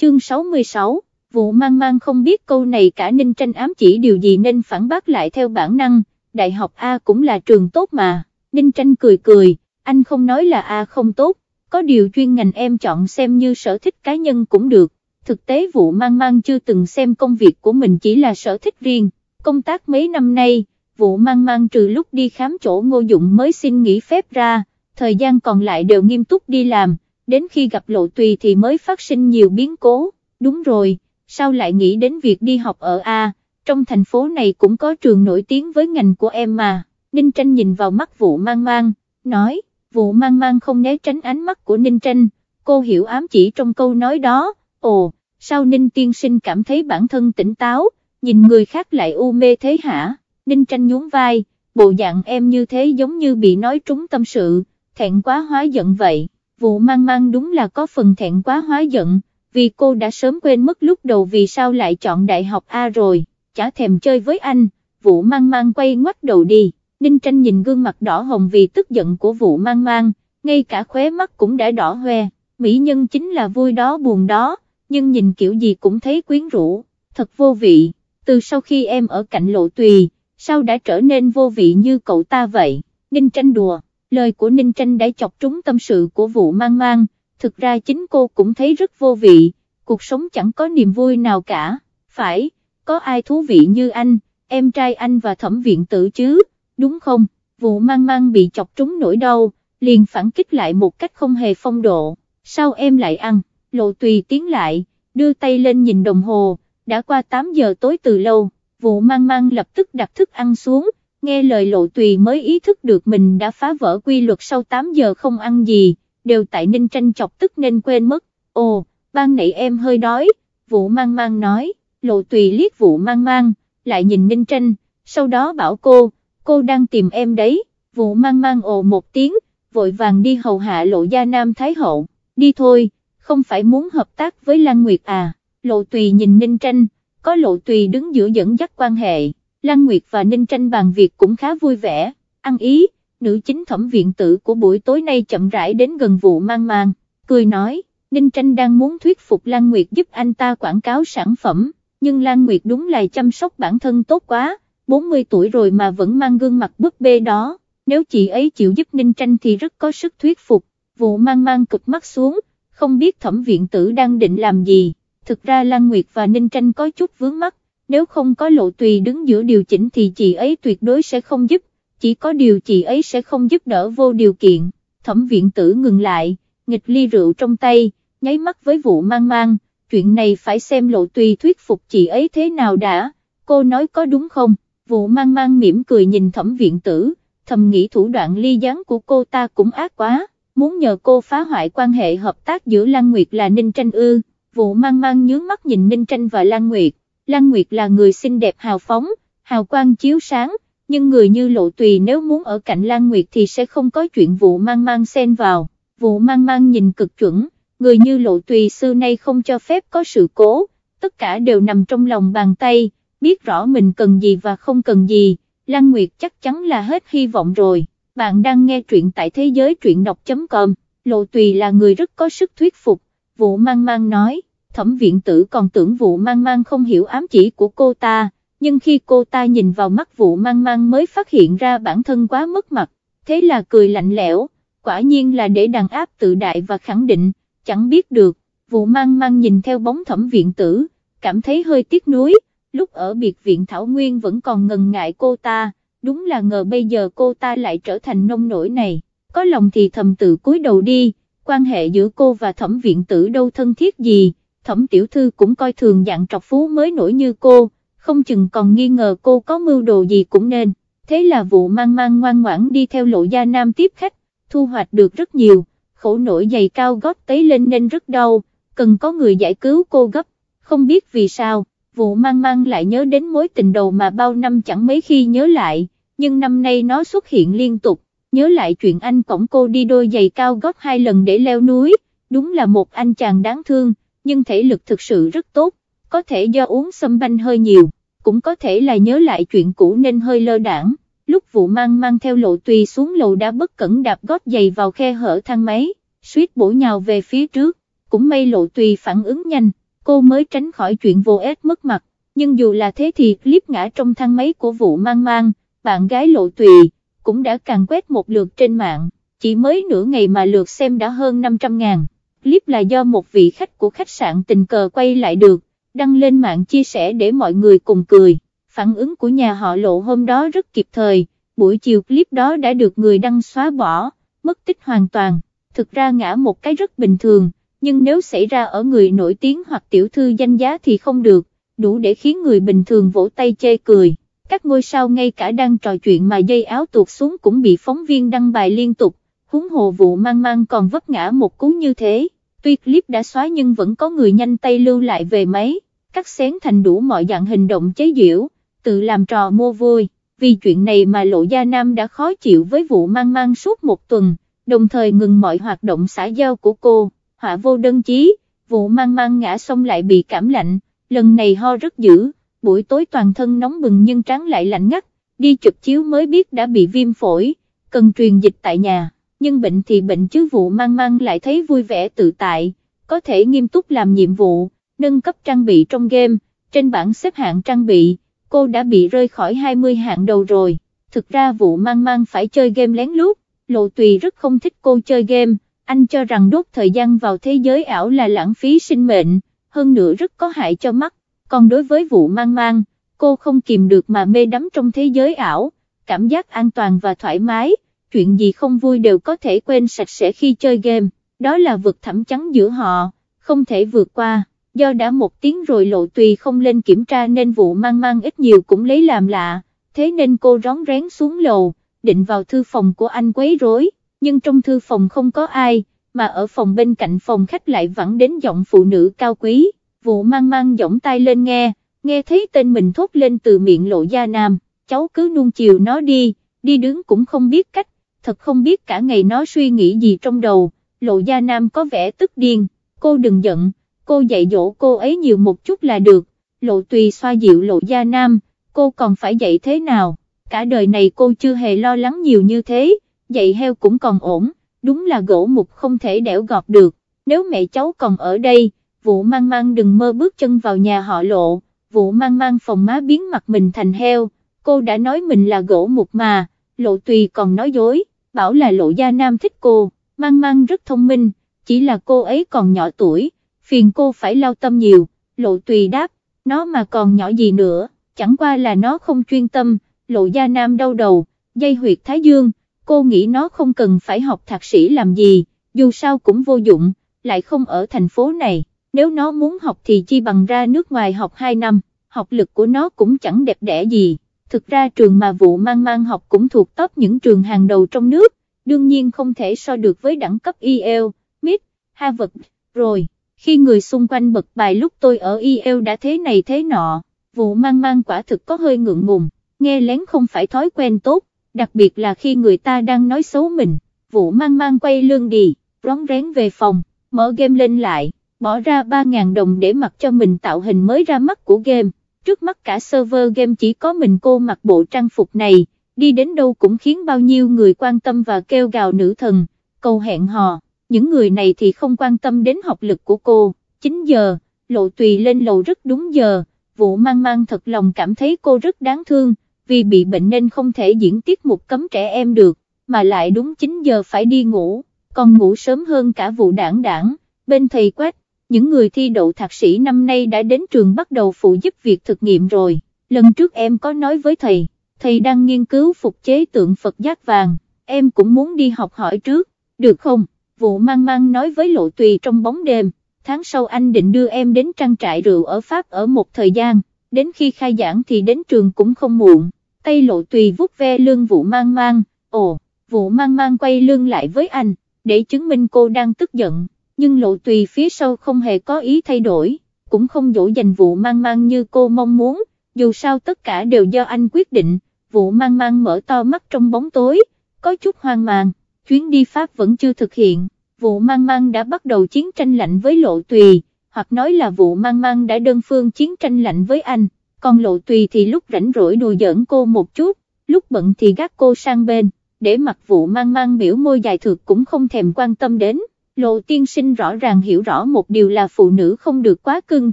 chương 66, vụ mang mang không biết câu này cả Ninh Tranh ám chỉ điều gì nên phản bác lại theo bản năng, đại học A cũng là trường tốt mà, Ninh Tranh cười cười, anh không nói là A không tốt, có điều chuyên ngành em chọn xem như sở thích cá nhân cũng được, thực tế vụ mang mang chưa từng xem công việc của mình chỉ là sở thích riêng, công tác mấy năm nay, vụ mang mang trừ lúc đi khám chỗ ngô dụng mới xin nghỉ phép ra, thời gian còn lại đều nghiêm túc đi làm, đến khi gặp lộ tùy thì mới phát sinh nhiều biến cố, đúng rồi, sao lại nghĩ đến việc đi học ở A, trong thành phố này cũng có trường nổi tiếng với ngành của em mà, Ninh Tranh nhìn vào mắt vụ mang mang, nói, vụ mang mang không né tránh ánh mắt của Ninh Tranh, cô hiểu ám chỉ trong câu nói đó, ồ, sao Ninh tiên sinh cảm thấy bản thân tỉnh táo, nhìn người khác lại u mê thế hả, Ninh Tranh nhún vai, bộ dạng em như thế giống như bị nói trúng tâm sự, thẹn quá hóa giận vậy, vụ mang mang đúng là có phần thẹn quá hóa giận, vì cô đã sớm quên mất lúc đầu vì sao lại chọn đại học A rồi, chả thèm chơi với anh, vụ mang mang quay ngoắt đầu đi, Ninh Tranh nhìn gương mặt đỏ hồng vì tức giận của vụ mang mang, ngay cả khóe mắt cũng đã đỏ hoe, mỹ nhân chính là vui đó buồn đó, nhưng nhìn kiểu gì cũng thấy quyến rũ, thật vô vị, từ sau khi em ở cạnh lộ tùy, sao đã trở nên vô vị như cậu ta vậy, Ninh Tranh đùa lời của Ninh Tranh đã chọc trúng tâm sự của vụ mang mang, thực ra chính cô cũng thấy rất vô vị, cuộc sống chẳng có niềm vui nào cả, phải, có ai thú vị như anh, em trai anh và thẩm viện tử chứ, đúng không, vụ mang mang bị chọc trúng nỗi đau, liền phản kích lại một cách không hề phong độ, sao em lại ăn, lộ tùy tiến lại, đưa tay lên nhìn đồng hồ, đã qua 8 giờ tối từ lâu, vụ mang mang lập tức đặt thức ăn xuống, nghe lời lộ tùy mới ý thức được mình đã phá vỡ quy luật sau 8 giờ không ăn gì, đều tại Ninh Tranh chọc tức nên quên mất, ồ, ban nãy em hơi đói, vụ mang mang nói, lộ tùy liếc vụ mang mang, lại nhìn Ninh Tranh, sau đó bảo cô, cô đang tìm em đấy, vụ mang mang ồ một tiếng, vội vàng đi hầu hạ lộ gia nam thái hậu, đi thôi, không phải muốn hợp tác với Lan Nguyệt à, lộ tùy nhìn Ninh Tranh, có lộ tùy đứng giữa dẫn dắt quan hệ. Lan Nguyệt và Ninh Tranh bàn việc cũng khá vui vẻ, ăn ý, nữ chính thẩm viện tử của buổi tối nay chậm rãi đến gần vụ mang mang, cười nói, Ninh Tranh đang muốn thuyết phục Lan Nguyệt giúp anh ta quảng cáo sản phẩm, nhưng Lan Nguyệt đúng là chăm sóc bản thân tốt quá, 40 tuổi rồi mà vẫn mang gương mặt búp bê đó, nếu chị ấy chịu giúp Ninh Tranh thì rất có sức thuyết phục, vụ mang mang cực mắt xuống, không biết thẩm viện tử đang định làm gì, thực ra Lan Nguyệt và Ninh Tranh có chút vướng mắt, nếu không có lộ tùy đứng giữa điều chỉnh thì chị ấy tuyệt đối sẽ không giúp, chỉ có điều chị ấy sẽ không giúp đỡ vô điều kiện, thẩm viện tử ngừng lại, nghịch ly rượu trong tay, nháy mắt với vụ mang mang, chuyện này phải xem lộ tùy thuyết phục chị ấy thế nào đã, cô nói có đúng không, vụ mang mang mỉm cười nhìn thẩm viện tử, thầm nghĩ thủ đoạn ly gián của cô ta cũng ác quá, muốn nhờ cô phá hoại quan hệ hợp tác giữa Lan Nguyệt là Ninh Tranh ư, vụ mang mang nhướng mắt nhìn Ninh Tranh và Lan Nguyệt. Lan Nguyệt là người xinh đẹp hào phóng, hào quang chiếu sáng, nhưng người như lộ tùy nếu muốn ở cạnh Lan Nguyệt thì sẽ không có chuyện vụ mang mang xen vào, vụ mang mang nhìn cực chuẩn, người như lộ tùy xưa nay không cho phép có sự cố, tất cả đều nằm trong lòng bàn tay, biết rõ mình cần gì và không cần gì, Lan Nguyệt chắc chắn là hết hy vọng rồi, bạn đang nghe truyện tại thế giới truyện đọc.com, lộ tùy là người rất có sức thuyết phục, vụ mang mang nói thẩm viện tử còn tưởng vụ mang mang không hiểu ám chỉ của cô ta, nhưng khi cô ta nhìn vào mắt vụ mang mang mới phát hiện ra bản thân quá mất mặt, thế là cười lạnh lẽo, quả nhiên là để đàn áp tự đại và khẳng định, chẳng biết được, vụ mang mang nhìn theo bóng thẩm viện tử, cảm thấy hơi tiếc nuối, lúc ở biệt viện Thảo Nguyên vẫn còn ngần ngại cô ta, đúng là ngờ bây giờ cô ta lại trở thành nông nổi này, có lòng thì thầm tự cúi đầu đi, quan hệ giữa cô và thẩm viện tử đâu thân thiết gì thẩm tiểu thư cũng coi thường dạng trọc phú mới nổi như cô, không chừng còn nghi ngờ cô có mưu đồ gì cũng nên, thế là vụ mang mang ngoan ngoãn đi theo lộ gia nam tiếp khách, thu hoạch được rất nhiều, khổ nổi giày cao gót tấy lên nên rất đau, cần có người giải cứu cô gấp, không biết vì sao, vụ mang mang lại nhớ đến mối tình đầu mà bao năm chẳng mấy khi nhớ lại, nhưng năm nay nó xuất hiện liên tục, nhớ lại chuyện anh cổng cô đi đôi giày cao gót hai lần để leo núi, đúng là một anh chàng đáng thương nhưng thể lực thực sự rất tốt, có thể do uống sâm banh hơi nhiều, cũng có thể là nhớ lại chuyện cũ nên hơi lơ đảng. Lúc vụ mang mang theo lộ tùy xuống lầu đã bất cẩn đạp gót giày vào khe hở thang máy, suýt bổ nhào về phía trước, cũng may lộ tùy phản ứng nhanh, cô mới tránh khỏi chuyện vô ếch mất mặt, nhưng dù là thế thì clip ngã trong thang máy của vụ mang mang, bạn gái lộ tùy, cũng đã càng quét một lượt trên mạng, chỉ mới nửa ngày mà lượt xem đã hơn 500 ngàn. Clip là do một vị khách của khách sạn tình cờ quay lại được, đăng lên mạng chia sẻ để mọi người cùng cười. Phản ứng của nhà họ lộ hôm đó rất kịp thời, buổi chiều clip đó đã được người đăng xóa bỏ, mất tích hoàn toàn. Thực ra ngã một cái rất bình thường, nhưng nếu xảy ra ở người nổi tiếng hoặc tiểu thư danh giá thì không được, đủ để khiến người bình thường vỗ tay chê cười. Các ngôi sao ngay cả đang trò chuyện mà dây áo tuột xuống cũng bị phóng viên đăng bài liên tục, huống hồ vụ mang mang còn vấp ngã một cú như thế. Tuy clip đã xóa nhưng vẫn có người nhanh tay lưu lại về máy, cắt xén thành đủ mọi dạng hình động chế giễu, tự làm trò mua vui. Vì chuyện này mà Lộ Gia Nam đã khó chịu với vụ mang mang suốt một tuần, đồng thời ngừng mọi hoạt động xã giao của cô, họa vô đơn chí, vụ mang mang ngã xong lại bị cảm lạnh, lần này ho rất dữ, buổi tối toàn thân nóng bừng nhưng trắng lại lạnh ngắt, đi chụp chiếu mới biết đã bị viêm phổi, cần truyền dịch tại nhà, nhưng bệnh thì bệnh chứ vụ mang mang lại thấy vui vẻ tự tại, có thể nghiêm túc làm nhiệm vụ, nâng cấp trang bị trong game, trên bảng xếp hạng trang bị, cô đã bị rơi khỏi 20 hạng đầu rồi, thực ra vụ mang mang phải chơi game lén lút, lộ tùy rất không thích cô chơi game, anh cho rằng đốt thời gian vào thế giới ảo là lãng phí sinh mệnh, hơn nữa rất có hại cho mắt, còn đối với vụ mang mang, cô không kìm được mà mê đắm trong thế giới ảo, cảm giác an toàn và thoải mái, chuyện gì không vui đều có thể quên sạch sẽ khi chơi game, đó là vực thẳm trắng giữa họ, không thể vượt qua, do đã một tiếng rồi lộ tùy không lên kiểm tra nên vụ mang mang ít nhiều cũng lấy làm lạ, thế nên cô rón rén xuống lầu, định vào thư phòng của anh quấy rối, nhưng trong thư phòng không có ai, mà ở phòng bên cạnh phòng khách lại vẳng đến giọng phụ nữ cao quý, vụ mang mang giọng tay lên nghe, nghe thấy tên mình thốt lên từ miệng lộ gia nam, cháu cứ nuông chiều nó đi, đi đứng cũng không biết cách, thật không biết cả ngày nó suy nghĩ gì trong đầu, lộ gia nam có vẻ tức điên, cô đừng giận, cô dạy dỗ cô ấy nhiều một chút là được, lộ tùy xoa dịu lộ gia nam, cô còn phải dạy thế nào, cả đời này cô chưa hề lo lắng nhiều như thế, dạy heo cũng còn ổn, đúng là gỗ mục không thể đẽo gọt được, nếu mẹ cháu còn ở đây, vụ mang mang đừng mơ bước chân vào nhà họ lộ, vụ mang mang phòng má biến mặt mình thành heo, cô đã nói mình là gỗ mục mà, lộ tùy còn nói dối, bảo là lộ gia nam thích cô, mang mang rất thông minh, chỉ là cô ấy còn nhỏ tuổi, phiền cô phải lao tâm nhiều, lộ tùy đáp, nó mà còn nhỏ gì nữa, chẳng qua là nó không chuyên tâm, lộ gia nam đau đầu, dây huyệt thái dương, cô nghĩ nó không cần phải học thạc sĩ làm gì, dù sao cũng vô dụng, lại không ở thành phố này, nếu nó muốn học thì chi bằng ra nước ngoài học 2 năm, học lực của nó cũng chẳng đẹp đẽ gì, thực ra trường mà vụ mang mang học cũng thuộc top những trường hàng đầu trong nước, đương nhiên không thể so được với đẳng cấp EL, MIT, Harvard, rồi, khi người xung quanh bật bài lúc tôi ở EL đã thế này thế nọ, vụ mang mang quả thực có hơi ngượng ngùng, nghe lén không phải thói quen tốt, đặc biệt là khi người ta đang nói xấu mình, vụ mang mang quay lưng đi, rón rén về phòng, mở game lên lại, bỏ ra 3.000 đồng để mặc cho mình tạo hình mới ra mắt của game, trước mắt cả server game chỉ có mình cô mặc bộ trang phục này, đi đến đâu cũng khiến bao nhiêu người quan tâm và kêu gào nữ thần, cầu hẹn hò, những người này thì không quan tâm đến học lực của cô, 9 giờ, lộ tùy lên lầu rất đúng giờ, vụ mang mang thật lòng cảm thấy cô rất đáng thương, vì bị bệnh nên không thể diễn tiết mục cấm trẻ em được, mà lại đúng 9 giờ phải đi ngủ, còn ngủ sớm hơn cả vụ đảng đảng, bên thầy quét, những người thi đậu thạc sĩ năm nay đã đến trường bắt đầu phụ giúp việc thực nghiệm rồi, lần trước em có nói với thầy, thầy đang nghiên cứu phục chế tượng Phật giác vàng, em cũng muốn đi học hỏi trước, được không? Vụ mang mang nói với lộ tùy trong bóng đêm, tháng sau anh định đưa em đến trang trại rượu ở Pháp ở một thời gian, đến khi khai giảng thì đến trường cũng không muộn, tay lộ tùy vuốt ve lương vụ mang mang, ồ, vụ mang mang quay lưng lại với anh, để chứng minh cô đang tức giận, nhưng lộ tùy phía sau không hề có ý thay đổi, cũng không dỗ dành vụ mang mang như cô mong muốn, dù sao tất cả đều do anh quyết định, vụ mang mang mở to mắt trong bóng tối, có chút hoang mang, chuyến đi Pháp vẫn chưa thực hiện, vụ mang mang đã bắt đầu chiến tranh lạnh với lộ tùy, hoặc nói là vụ mang mang đã đơn phương chiến tranh lạnh với anh, còn lộ tùy thì lúc rảnh rỗi đùa giỡn cô một chút, lúc bận thì gác cô sang bên, để mặc vụ mang mang biểu môi dài thượt cũng không thèm quan tâm đến, lộ tiên sinh rõ ràng hiểu rõ một điều là phụ nữ không được quá cưng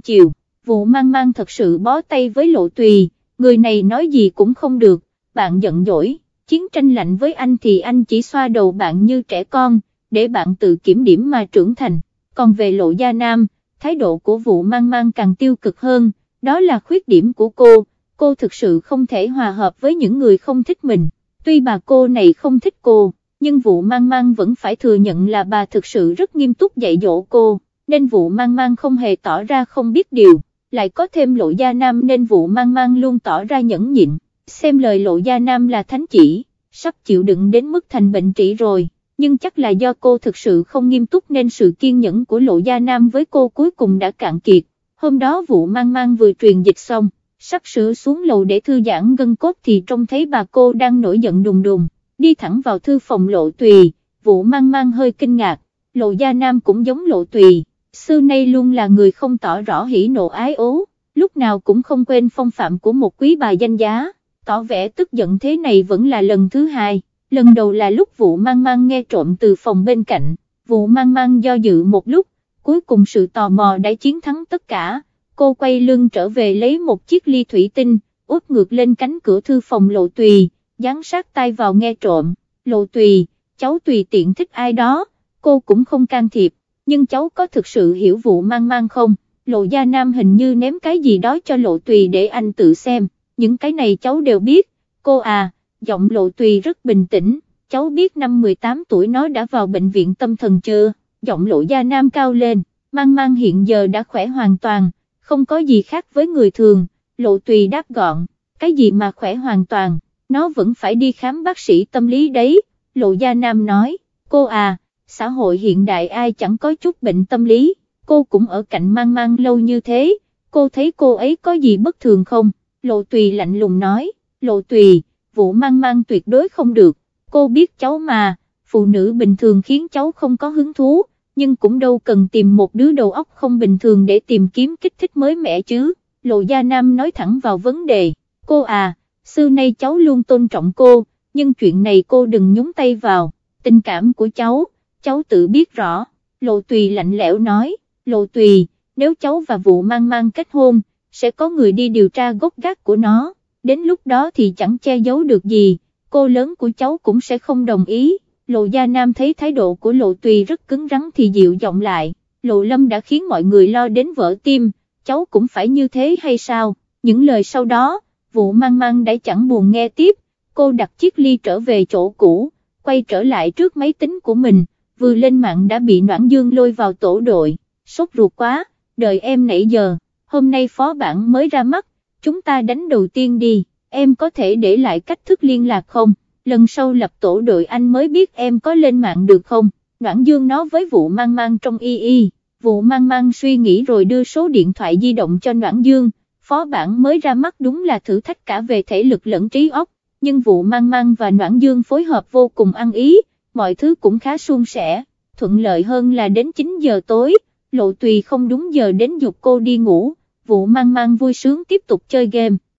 chiều, vụ mang mang thật sự bó tay với lộ tùy, người này nói gì cũng không được, bạn giận dỗi, chiến tranh lạnh với anh thì anh chỉ xoa đầu bạn như trẻ con, để bạn tự kiểm điểm mà trưởng thành, còn về lộ gia nam, thái độ của vụ mang mang càng tiêu cực hơn, đó là khuyết điểm của cô, cô thực sự không thể hòa hợp với những người không thích mình, tuy bà cô này không thích cô, nhưng vụ mang mang vẫn phải thừa nhận là bà thực sự rất nghiêm túc dạy dỗ cô, nên vụ mang mang không hề tỏ ra không biết điều, lại có thêm lộ gia nam nên vụ mang mang luôn tỏ ra nhẫn nhịn, xem lời lộ gia nam là thánh chỉ, sắp chịu đựng đến mức thành bệnh trị rồi. Nhưng chắc là do cô thực sự không nghiêm túc nên sự kiên nhẫn của Lộ Gia Nam với cô cuối cùng đã cạn kiệt. Hôm đó vụ mang mang vừa truyền dịch xong, sắp sửa xuống lầu để thư giãn gân cốt thì trông thấy bà cô đang nổi giận đùng đùng, đi thẳng vào thư phòng Lộ Tùy, vụ mang mang hơi kinh ngạc, Lộ Gia Nam cũng giống Lộ Tùy, xưa nay luôn là người không tỏ rõ hỉ nộ ái ố, lúc nào cũng không quên phong phạm của một quý bà danh giá, tỏ vẻ tức giận thế này vẫn là lần thứ hai lần đầu là lúc vụ mang mang nghe trộm từ phòng bên cạnh, vụ mang mang do dự một lúc, cuối cùng sự tò mò đã chiến thắng tất cả, cô quay lưng trở về lấy một chiếc ly thủy tinh, úp ngược lên cánh cửa thư phòng lộ tùy, dán sát tay vào nghe trộm, lộ tùy, cháu tùy tiện thích ai đó, cô cũng không can thiệp, nhưng cháu có thực sự hiểu vụ mang mang không, lộ gia nam hình như ném cái gì đó cho lộ tùy để anh tự xem, những cái này cháu đều biết, cô à giọng lộ tùy rất bình tĩnh, cháu biết năm 18 tuổi nó đã vào bệnh viện tâm thần chưa, giọng lộ gia nam cao lên, mang mang hiện giờ đã khỏe hoàn toàn, không có gì khác với người thường, lộ tùy đáp gọn, cái gì mà khỏe hoàn toàn, nó vẫn phải đi khám bác sĩ tâm lý đấy, lộ gia nam nói, cô à, xã hội hiện đại ai chẳng có chút bệnh tâm lý, cô cũng ở cạnh mang mang lâu như thế, cô thấy cô ấy có gì bất thường không, lộ tùy lạnh lùng nói, lộ tùy, vụ mang mang tuyệt đối không được, cô biết cháu mà, phụ nữ bình thường khiến cháu không có hứng thú, nhưng cũng đâu cần tìm một đứa đầu óc không bình thường để tìm kiếm kích thích mới mẻ chứ, Lộ Gia Nam nói thẳng vào vấn đề, cô à, xưa nay cháu luôn tôn trọng cô, nhưng chuyện này cô đừng nhúng tay vào, tình cảm của cháu, cháu tự biết rõ, Lộ Tùy lạnh lẽo nói, Lộ Tùy, nếu cháu và vụ mang mang kết hôn, sẽ có người đi điều tra gốc gác của nó. Đến lúc đó thì chẳng che giấu được gì, cô lớn của cháu cũng sẽ không đồng ý, Lộ Gia Nam thấy thái độ của Lộ Tùy rất cứng rắn thì dịu giọng lại, Lộ Lâm đã khiến mọi người lo đến vỡ tim, cháu cũng phải như thế hay sao, những lời sau đó, vụ mang mang đã chẳng buồn nghe tiếp, cô đặt chiếc ly trở về chỗ cũ, quay trở lại trước máy tính của mình, vừa lên mạng đã bị Noãn Dương lôi vào tổ đội, sốt ruột quá, đợi em nãy giờ, hôm nay phó bản mới ra mắt, chúng ta đánh đầu tiên đi, em có thể để lại cách thức liên lạc không, lần sau lập tổ đội anh mới biết em có lên mạng được không, Noãn Dương nói với vụ mang mang trong y y, vụ mang mang suy nghĩ rồi đưa số điện thoại di động cho Noãn Dương, phó bản mới ra mắt đúng là thử thách cả về thể lực lẫn trí óc, nhưng vụ mang mang và Noãn Dương phối hợp vô cùng ăn ý, mọi thứ cũng khá suôn sẻ, thuận lợi hơn là đến 9 giờ tối, lộ tùy không đúng giờ đến dục cô đi ngủ vụ mang mang vui sướng tiếp tục chơi game,